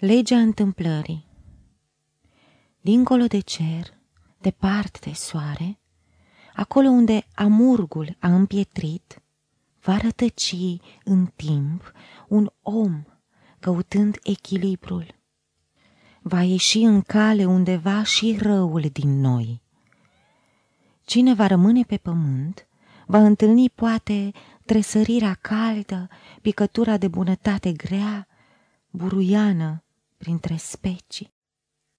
Legea întâmplării Dincolo de cer, departe de soare, Acolo unde amurgul a împietrit, Va rătăci în timp un om căutând echilibrul. Va ieși în cale undeva și răul din noi. Cine va rămâne pe pământ, va întâlni poate tresărirea caldă, picătura de bunătate grea, buruiană printre specie.